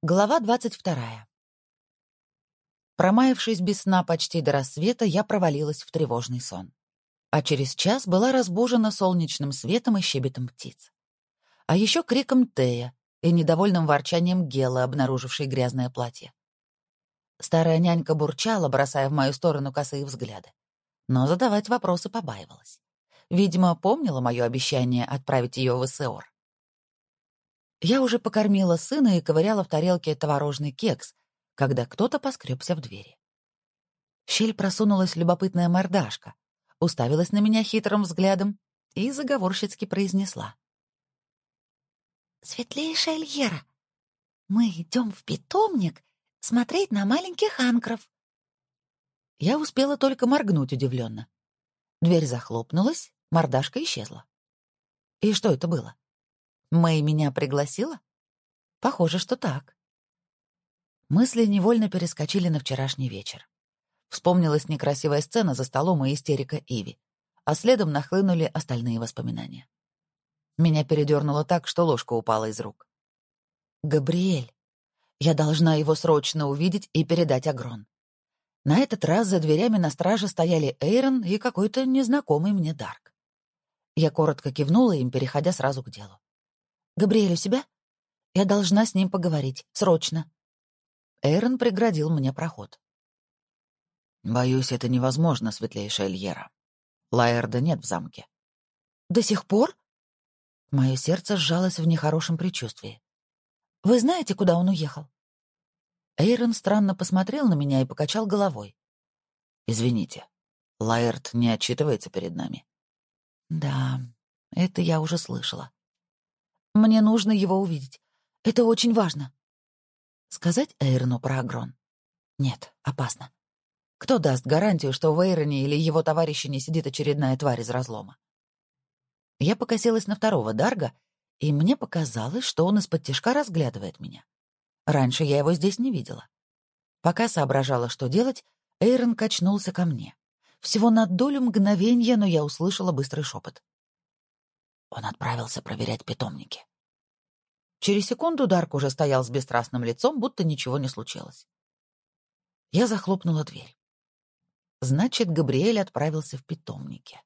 Глава двадцать вторая. Промаявшись без сна почти до рассвета, я провалилась в тревожный сон. А через час была разбужена солнечным светом и щебетом птиц. А еще криком Тея и недовольным ворчанием Гела, обнаружившей грязное платье. Старая нянька бурчала, бросая в мою сторону косые взгляды. Но задавать вопросы побаивалась. Видимо, помнила мое обещание отправить ее в СОР. Я уже покормила сына и ковыряла в тарелке творожный кекс, когда кто-то поскребся в двери. В щель просунулась любопытная мордашка, уставилась на меня хитрым взглядом и заговорщицки произнесла. «Светлейшая Льера, мы идем в питомник смотреть на маленьких анкров». Я успела только моргнуть удивленно. Дверь захлопнулась, мордашка исчезла. И что это было? Мэй меня пригласила? Похоже, что так. Мысли невольно перескочили на вчерашний вечер. Вспомнилась некрасивая сцена за столом и истерика Иви, а следом нахлынули остальные воспоминания. Меня передернуло так, что ложка упала из рук. «Габриэль. Я должна его срочно увидеть и передать Агрон». На этот раз за дверями на страже стояли Эйрон и какой-то незнакомый мне Дарк. Я коротко кивнула им, переходя сразу к делу. Габриэль у себя? Я должна с ним поговорить. Срочно. Эйрон преградил мне проход. Боюсь, это невозможно, светлейшая Льера. Лаэрда нет в замке. До сих пор? Мое сердце сжалось в нехорошем предчувствии. Вы знаете, куда он уехал? Эйрон странно посмотрел на меня и покачал головой. «Извините, Лаэрт не отчитывается перед нами». «Да, это я уже слышала. Мне нужно его увидеть. Это очень важно. Сказать Эйрону про Агрон? Нет, опасно. Кто даст гарантию, что в Эйроне или его товарище не сидит очередная тварь из разлома? Я покосилась на второго Дарга, и мне показалось, что он из-под тишка разглядывает меня. Раньше я его здесь не видела. Пока соображала, что делать, Эйрон качнулся ко мне. Всего на долю мгновения, но я услышала быстрый шепот. Он отправился проверять питомники. Через секунду Дарк уже стоял с бесстрастным лицом, будто ничего не случилось. Я захлопнула дверь. Значит, Габриэль отправился в питомники.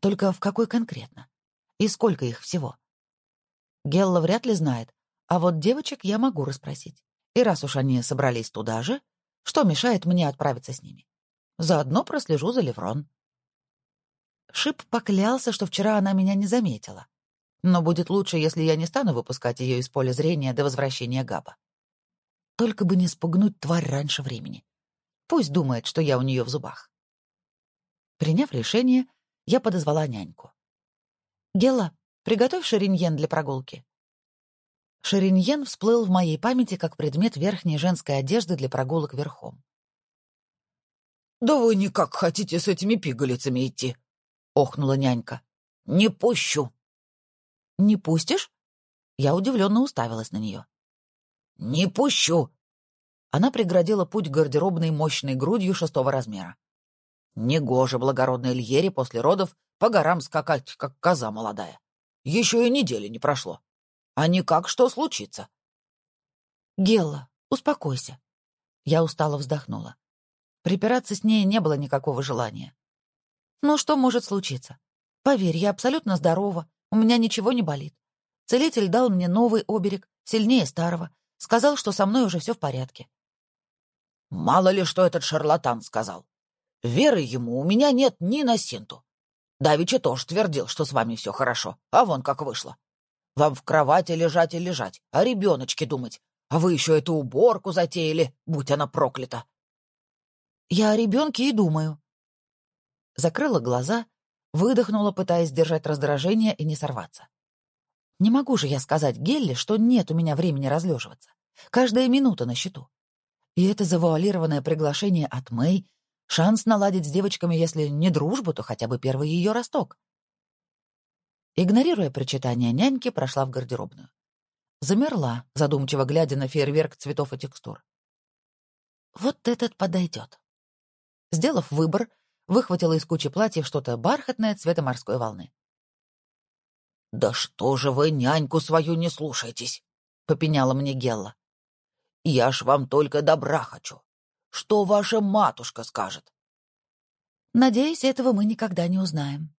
Только в какой конкретно? И сколько их всего? Гелла вряд ли знает, а вот девочек я могу расспросить. И раз уж они собрались туда же, что мешает мне отправиться с ними? Заодно прослежу за Леврон. Шип поклялся, что вчера она меня не заметила. Но будет лучше, если я не стану выпускать ее из поля зрения до возвращения Габа. Только бы не спугнуть тварь раньше времени. Пусть думает, что я у нее в зубах. Приняв решение, я подозвала няньку. «Гела, приготовь шариньен для прогулки». Шариньен всплыл в моей памяти как предмет верхней женской одежды для прогулок верхом. «Да вы никак хотите с этими пигалицами идти!» — охнула нянька. «Не пущу!» «Не пустишь?» Я удивленно уставилась на нее. «Не пущу!» Она преградила путь гардеробной мощной грудью шестого размера. «Негоже благородной Льере после родов по горам скакать, как коза молодая. Еще и недели не прошло. А никак что случится?» «Гелла, успокойся». Я устало вздохнула. Припираться с ней не было никакого желания. Ну что может случиться? Поверь, я абсолютно здорова, у меня ничего не болит. Целитель дал мне новый оберег, сильнее старого. Сказал, что со мной уже все в порядке. Мало ли, что этот шарлатан сказал. Веры ему у меня нет ни на синту. Давича тоже твердил, что с вами все хорошо, а вон как вышло. Вам в кровати лежать и лежать, о ребеночке думать. А вы еще эту уборку затеяли, будь она проклята. Я о ребенке и думаю закрыла глаза, выдохнула, пытаясь сдержать раздражение и не сорваться. Не могу же я сказать Гелли, что нет у меня времени разлеживаться. Каждая минута на счету. И это завуалированное приглашение от Мэй — шанс наладить с девочками, если не дружбу, то хотя бы первый ее росток. Игнорируя прочитание няньки, прошла в гардеробную. Замерла, задумчиво глядя на фейерверк цветов и текстур. Вот этот подойдет. Сделав выбор, выхватила из кучи платьев что-то бархатное цвета морской волны. «Да что же вы няньку свою не слушаетесь?» — попеняла мне Гелла. Я ж вам только добра хочу. Что ваша матушка скажет? Надеюсь, этого мы никогда не узнаем.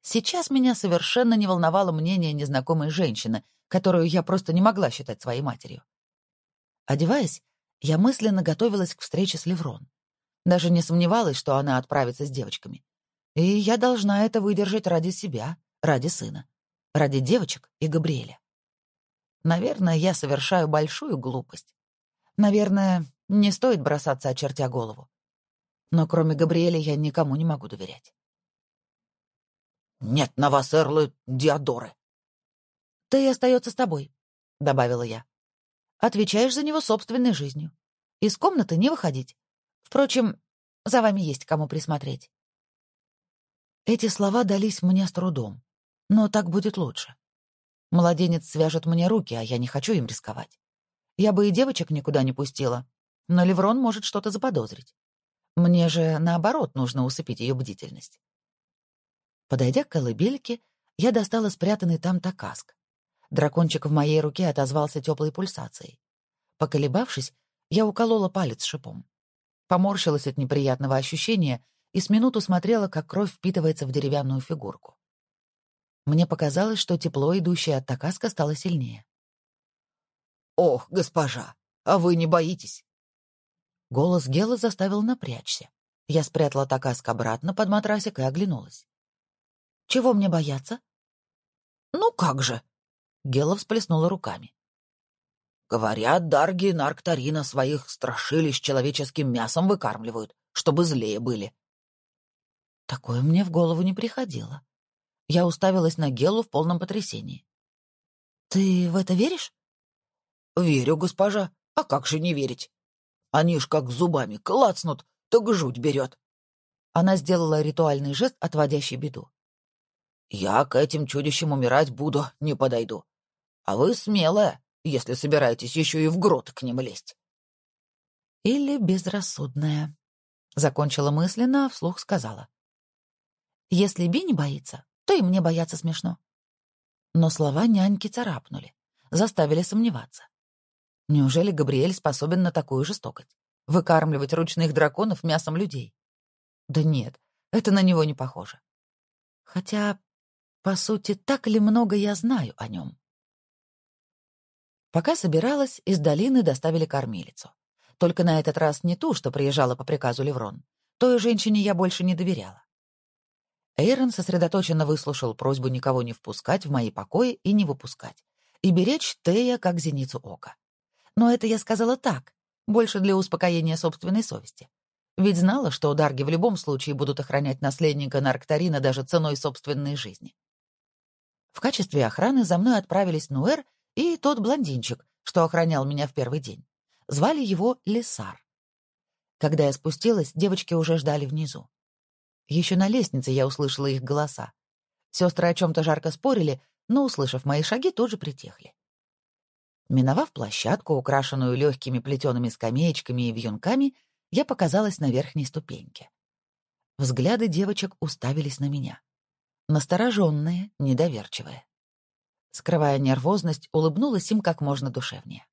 Сейчас меня совершенно не волновало мнение незнакомой женщины, которую я просто не могла считать своей матерью. Одеваясь, я мысленно готовилась к встрече с Леврон. Даже не сомневалась, что она отправится с девочками. И я должна это выдержать ради себя, ради сына, ради девочек и Габриэля. Наверное, я совершаю большую глупость. Наверное, не стоит бросаться, очертя голову. Но кроме Габриэля я никому не могу доверять. «Нет на вас, Эрлы, Диодоры!» «Ты остается с тобой», — добавила я. «Отвечаешь за него собственной жизнью. Из комнаты не выходить. Впрочем, за вами есть кому присмотреть». Эти слова дались мне с трудом, но так будет лучше. Младенец свяжет мне руки, а я не хочу им рисковать. Я бы и девочек никуда не пустила, но Леврон может что-то заподозрить. Мне же, наоборот, нужно усыпить ее бдительность. Подойдя к колыбельке, я достала спрятанный там такаск. Дракончик в моей руке отозвался теплой пульсацией. Поколебавшись, я уколола палец шипом. Поморщилась от неприятного ощущения и с минуту смотрела, как кровь впитывается в деревянную фигурку. Мне показалось, что тепло, идущее от такаска, стало сильнее. «Ох, госпожа, а вы не боитесь?» Голос Гела заставил напрячься. Я спрятала такаск обратно под матрасик и оглянулась. «Чего мне бояться?» «Ну как же!» — Гела всплеснула руками. «Говорят, дарги Нарктарина своих страшилищ человеческим мясом выкармливают, чтобы злее были». Такое мне в голову не приходило. Я уставилась на Гелу в полном потрясении. «Ты в это веришь?» «Верю, госпожа. А как же не верить? Они ж как зубами клацнут, так жуть берет». Она сделала ритуальный жест, отводящий беду. «Я к этим чудищам умирать буду, не подойду. А вы смелая, если собираетесь еще и в грот к ним лезть». «Или безрассудная», — закончила мысленно, а вслух сказала. «Если Би не боится, то и мне бояться смешно». Но слова няньки царапнули, заставили сомневаться. Неужели Габриэль способен на такую жестокость? Выкармливать ручных драконов мясом людей? Да нет, это на него не похоже. Хотя, по сути, так ли много я знаю о нем? Пока собиралась, из долины доставили кормилицу. Только на этот раз не ту, что приезжала по приказу Леврон. Той женщине я больше не доверяла. Эйрон сосредоточенно выслушал просьбу никого не впускать в мои покои и не выпускать, и беречь Тея как зеницу ока. Но это я сказала так, больше для успокоения собственной совести. Ведь знала, что Дарги в любом случае будут охранять наследника Нарктарина даже ценой собственной жизни. В качестве охраны за мной отправились Нуэр и тот блондинчик, что охранял меня в первый день. Звали его Лисар. Когда я спустилась, девочки уже ждали внизу. Еще на лестнице я услышала их голоса. Сестры о чем-то жарко спорили, но, услышав мои шаги, тоже притихли. Миновав площадку, украшенную легкими плетеными скамеечками и вьюнками, я показалась на верхней ступеньке. Взгляды девочек уставились на меня. Настороженные, недоверчивые. Скрывая нервозность, улыбнулась им как можно душевнее.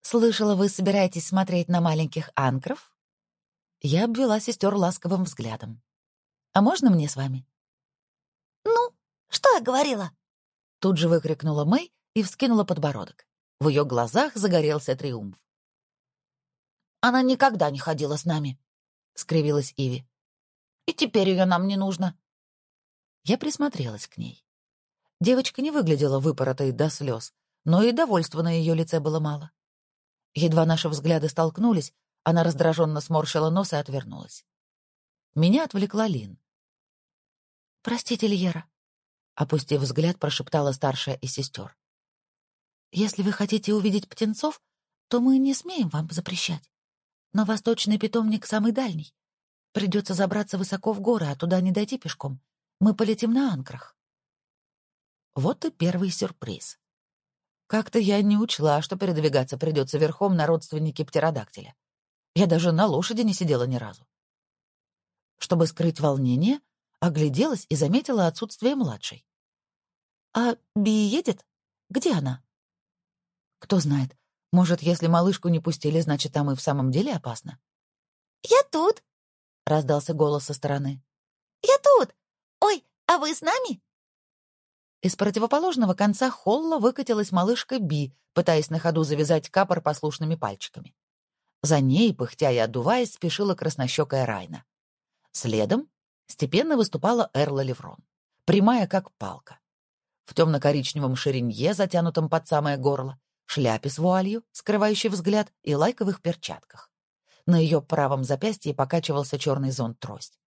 «Слышала, вы собираетесь смотреть на маленьких анкров?» Я обвела сестер ласковым взглядом. «А можно мне с вами?» «Ну, что я говорила?» Тут же выкрикнула Мэй и вскинула подбородок. В ее глазах загорелся триумф. «Она никогда не ходила с нами», — скривилась Иви. «И теперь ее нам не нужно». Я присмотрелась к ней. Девочка не выглядела выпоротой до слез, но и довольства на ее лице было мало. Едва наши взгляды столкнулись, она раздраженно сморщила нос и отвернулась. Меня отвлекла Лин. «Простите, Льера», — опустив взгляд, прошептала старшая из сестер. Если вы хотите увидеть птенцов, то мы не смеем вам запрещать. Но восточный питомник самый дальний. Придется забраться высоко в горы, а туда не дойти пешком. Мы полетим на анкрах. Вот и первый сюрприз. Как-то я не учла, что передвигаться придется верхом на родственнике птеродактиля. Я даже на лошади не сидела ни разу. Чтобы скрыть волнение, огляделась и заметила отсутствие младшей. «А Би едет? Где она?» Кто знает, Может, если малышку не пустили, значит, там и в самом деле опасно? «Я тут!» — раздался голос со стороны. «Я тут! Ой, а вы с нами?» Из противоположного конца холла выкатилась малышка Би, пытаясь на ходу завязать капор послушными пальчиками. За ней, пыхтя и отдуваясь, спешила краснощекая Райна. Следом степенно выступала Эрла Леврон, прямая как палка. В темно-коричневом ширинье, затянутом под самое горло, шляпе с вуалью, скрывающей взгляд, и лайковых перчатках. На ее правом запястье покачивался черный зонт-трость.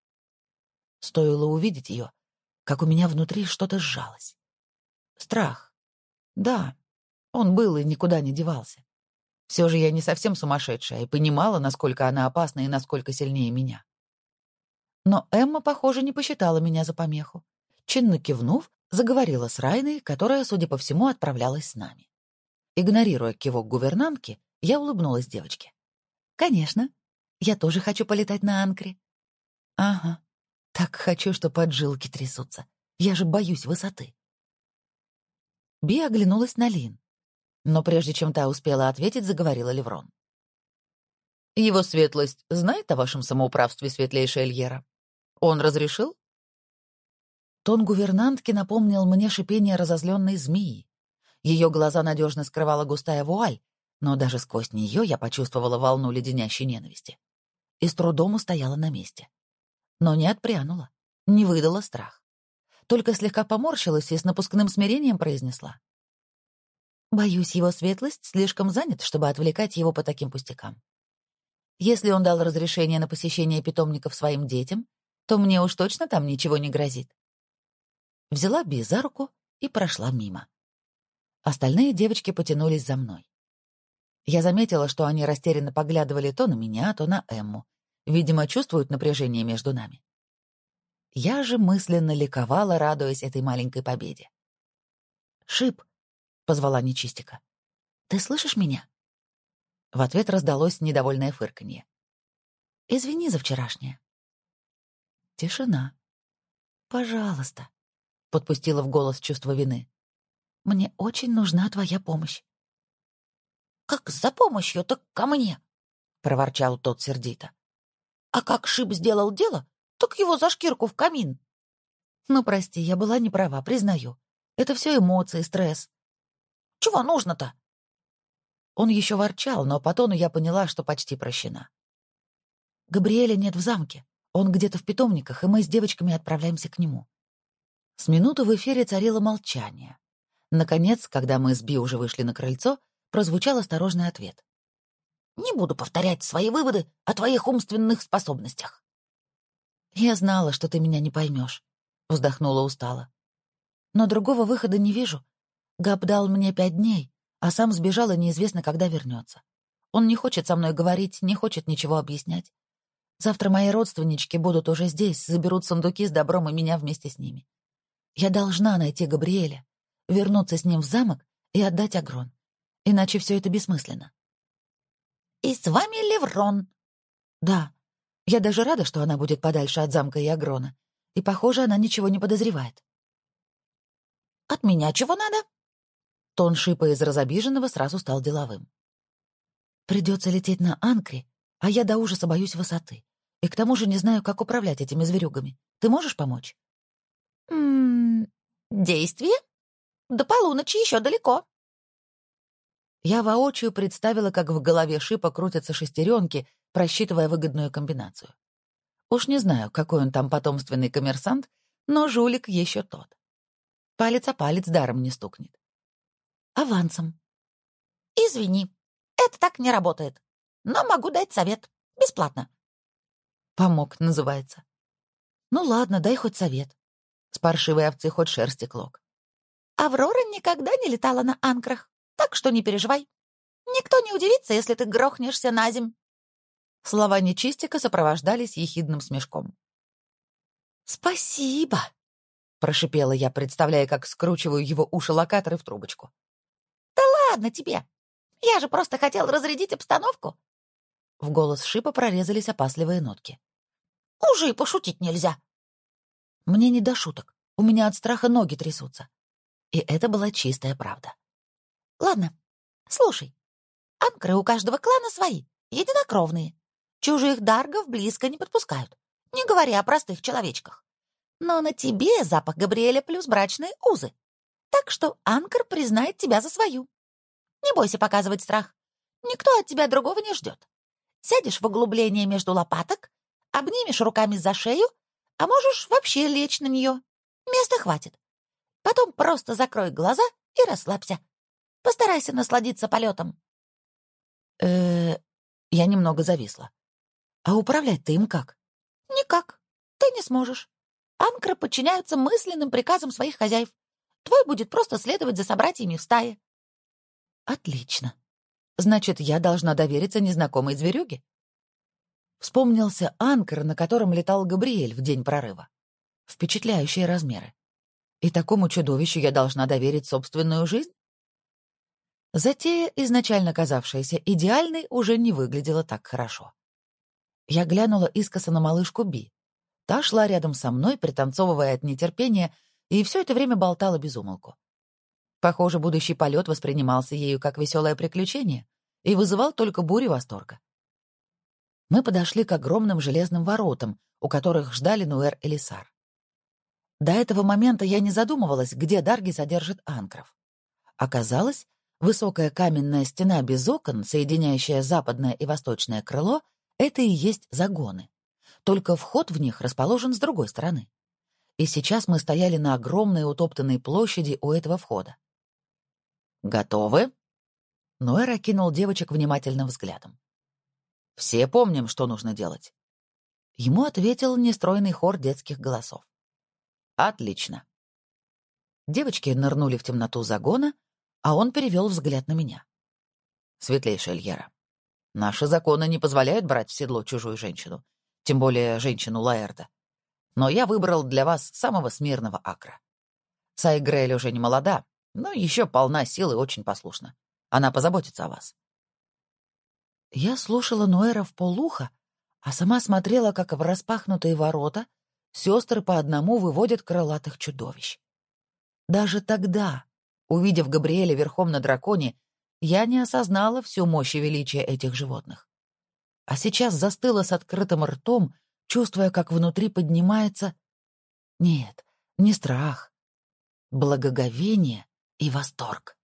Стоило увидеть ее, как у меня внутри что-то сжалось. Страх. Да, он был и никуда не девался. Все же я не совсем сумасшедшая и понимала, насколько она опасна и насколько сильнее меня. Но Эмма, похоже, не посчитала меня за помеху. Чинно кивнув, заговорила с Райной, которая, судя по всему, отправлялась с нами. Игнорируя кивок гувернантки, я улыбнулась девочке. «Конечно. Я тоже хочу полетать на Анкре». «Ага. Так хочу, что поджилки трясутся. Я же боюсь высоты». Би оглянулась на Лин. Но прежде чем та успела ответить, заговорила Леврон. «Его светлость знает о вашем самоуправстве, светлейшая Эльера? Он разрешил?» Тон гувернантки напомнил мне шипение разозленной змеи. Ее глаза надежно скрывала густая вуаль, но даже сквозь нее я почувствовала волну леденящей ненависти. И с трудом устояла на месте. Но не отпрянула, не выдала страх только слегка поморщилась и с напускным смирением произнесла. «Боюсь, его светлость слишком занят, чтобы отвлекать его по таким пустякам. Если он дал разрешение на посещение питомников своим детям, то мне уж точно там ничего не грозит». Взяла Би за руку и прошла мимо. Остальные девочки потянулись за мной. Я заметила, что они растерянно поглядывали то на меня, то на Эмму. Видимо, чувствуют напряжение между нами. Я же мысленно ликовала, радуясь этой маленькой победе. «Шип!» — позвала Нечистика. «Ты слышишь меня?» В ответ раздалось недовольное фырканье. «Извини за вчерашнее». Тишина. «Пожалуйста», — подпустила в голос чувство вины. «Мне очень нужна твоя помощь». «Как за помощью, так ко мне», — проворчал тот сердито. «А как Шип сделал дело, так его за шкирку в камин. Ну, прости, я была не права, признаю. Это все эмоции, стресс. Чего нужно-то? Он еще ворчал, но по тону я поняла, что почти прощена. Габриэля нет в замке. Он где-то в питомниках, и мы с девочками отправляемся к нему. С минуту в эфире царило молчание. Наконец, когда мы с Би уже вышли на крыльцо, прозвучал осторожный ответ. «Не буду повторять свои выводы о твоих умственных способностях». «Я знала, что ты меня не поймешь», — вздохнула устало. «Но другого выхода не вижу. Габ дал мне пять дней, а сам сбежал и неизвестно, когда вернется. Он не хочет со мной говорить, не хочет ничего объяснять. Завтра мои родственнички будут уже здесь, заберут сундуки с добром и меня вместе с ними. Я должна найти Габриэля, вернуться с ним в замок и отдать Агрон. Иначе все это бессмысленно». «И с вами Леврон?» «Да, я даже рада, что она будет подальше от замка и Агрона. И, похоже, она ничего не подозревает. «От меня чего надо?» Тон шипа из разобиженного сразу стал деловым. «Придется лететь на Анкре, а я до ужаса боюсь высоты. И к тому же не знаю, как управлять этими зверюгами. Ты можешь помочь?» «М -м, «Действие? До полуночи еще далеко». Я воочию представила, как в голове шипа крутятся шестеренки, просчитывая выгодную комбинацию. Уж не знаю, какой он там потомственный коммерсант, но жулик еще тот. Палец о палец даром не стукнет. Авансом. Извини, это так не работает. Но могу дать совет. Бесплатно. Помог, называется. Ну ладно, дай хоть совет. С паршивой овцы хоть шерсти клок. Аврора никогда не летала на анкрах, так что не переживай. Никто не удивится, если ты грохнешься на земь. Слова нечистика сопровождались ехидным смешком. «Спасибо!» — прошипела я, представляя, как скручиваю его уши-локаторы в трубочку. «Да ладно тебе! Я же просто хотел разрядить обстановку!» В голос Шипа прорезались опасливые нотки. «Уже и пошутить нельзя!» Мне не до шуток. У меня от страха ноги трясутся. И это была чистая правда. «Ладно, слушай. Анкры у каждого клана свои, единокровные. Чужих даргов близко не подпускают, не говоря о простых человечках. Но на тебе запах Габриэля плюс брачные узы. Так что Анкр признает тебя за свою. Не бойся показывать страх. Никто от тебя другого не ждет. Сядешь в углубление между лопаток, обнимешь руками за шею, а можешь вообще лечь на нее. Места хватит. Потом просто закрой глаза и расслабься. Постарайся насладиться полетом. э Я немного зависла. А управлять-то им как? Никак. Ты не сможешь. Анкры подчиняются мысленным приказам своих хозяев. Твой будет просто следовать за собратьями в стае. Отлично. Значит, я должна довериться незнакомой зверюге? Вспомнился анкер, на котором летал Габриэль в день прорыва. Впечатляющие размеры. И такому чудовищу я должна доверить собственную жизнь? Затея, изначально казавшаяся идеальной, уже не выглядела так хорошо. Я глянула искоса на малышку Би. Та шла рядом со мной, пританцовывая от нетерпения, и все это время болтала без умолку. Похоже, будущий полет воспринимался ею как веселое приключение и вызывал только бурю восторга. Мы подошли к огромным железным воротам, у которых ждали Нуэр и Лисар. До этого момента я не задумывалась, где Дарги содержит анкров. Оказалось, высокая каменная стена без окон, соединяющая западное и восточное крыло, это и есть загоны. Только вход в них расположен с другой стороны. И сейчас мы стояли на огромной утоптанной площади у этого входа. «Готовы?» Ноэр окинул девочек внимательным взглядом. «Все помним, что нужно делать». Ему ответил нестройный хор детских голосов. «Отлично». Девочки нырнули в темноту загона, а он перевел взгляд на меня. «Светлейшая Эльера, наши законы не позволяют брать в седло чужую женщину, тем более женщину Лаэрда. Но я выбрал для вас самого смирного акра. Сайгрель уже не молода, но еще полна сил и очень послушна. Она позаботится о вас. Я слушала Ноэра в полуха, а сама смотрела, как в распахнутые ворота сестры по одному выводят крылатых чудовищ. Даже тогда, увидев Габриэля верхом на драконе, я не осознала всю мощь и величие этих животных. А сейчас застыла с открытым ртом, чувствуя, как внутри поднимается... Нет, не страх. Благоговение и восторг.